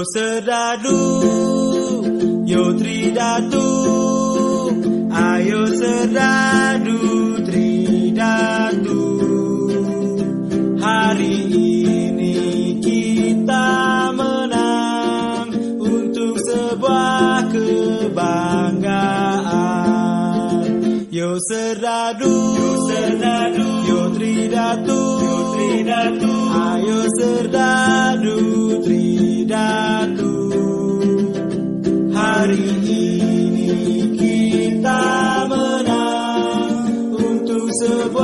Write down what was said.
serdadu, yo tridatu, ayo serdadu tridatu. Hari ini kita menang untuk sebuah kebanggaan. Yo serdadu, yo yo tridatu, yo tridatu, ayo Hari ini kita menang untuk sebuah